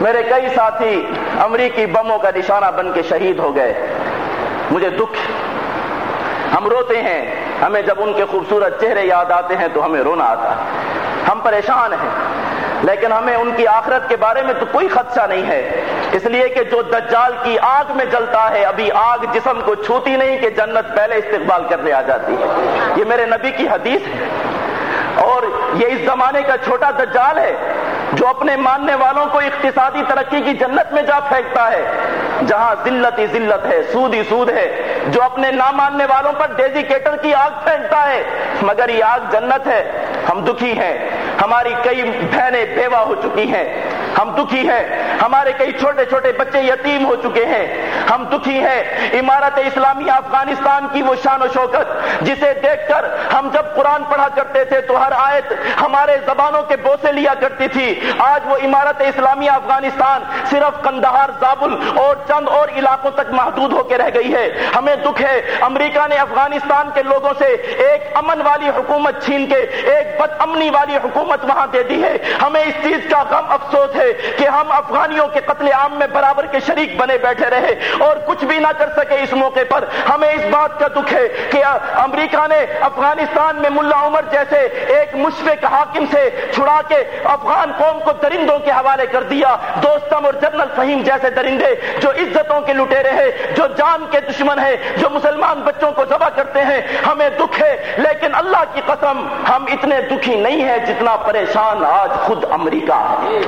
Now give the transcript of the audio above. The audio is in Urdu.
میرے کئی ساتھی امریکی بموں کا نشانہ بن کے شہید ہو گئے۔ مجھے دکھ۔ ہم روتے ہیں۔ ہمیں جب ان کے خوبصورت چہرے یاد آتے ہیں تو ہمیں رونا آتا۔ ہے ہم پریشان ہیں۔ لیکن ہمیں ان کی آخرت کے بارے میں تو کوئی خدشہ نہیں ہے۔ اس لیے کہ جو دجال کی آگ میں جلتا ہے، ابھی آگ جسم کو چھوتی نہیں کہ جنت پہلے استقبال کرنے آ جاتی ہے۔ یہ میرے نبی کی حدیث ہے۔ اور یہ اس زمانے کا چھوٹا دجال ہے۔ جو اپنے ماننے والوں کو اقتصادی ترقی کی جنت میں جا پھینکتا ہے، جہاں ذلت ہی ذلت ہے، سود ہی سود ہے۔ جو اپنے نہ ماننے والوں پر ڈیزیکیٹر کی آگ پھینکتا ہے، مگر یہ آگ جنت ہے، ہم دکھی ہیں۔ ہماری کئی بہنیں بیوہ ہو چکی ہیں۔ ہم دکھی ہیں۔ ہمارے کئی چھوٹے چھوٹے بچے یتیم ہو چکے ہیں۔ ہم دکھی ہیں۔ عمارت اسلامی افغانستان کی وہ شان و شوکت جسے دیکھ کر ہم جب قرآن پڑھا کرتے تھے تو ہر آیت ہمارے زبانوں کے بوسے لیا کرتی تھی۔ آج وہ عمارت اسلامی افغانستان صرف کندہار، زابل اور چند اور علاقوں تک محدود ہو کے رہ گئی ہے۔ ہمیں دکھ ہے۔ امریکہ نے افغانستان کے لوگوں سے ایک امن والی حکومت چھین کے ایک بد امنی والی حکومت وہاں دے دی ہے۔ ہمیں اس چیز کا غم افسوس ہے کہ ہم افغانیوں کے قتل عام میں برابر کے شریک بنے بیٹھے رہے اور کچھ بھی نہ کر سکے اس موقع پر۔ ہمیں اس بات کا دکھ ہے کہ امریکہ نے افغانستان میں ملا عمر جیسے ایک مشفق حاکم سے چھڑا کے افغان قوم کو درندوں کے حوالے کر دیا۔ دوستم اور جنرل فہیم جیسے درندے جو عزتوں کے لٹے رہے، جو جان کے دشمن ہے جو مسلمان بچوں کو ذبح کرتے ہیں۔ ہمیں دکھ ہے، لیکن اللہ کی قسم ہم اتنے دکھی نہیں ہیں جتنا پریشان آج خود امریکہ ہے۔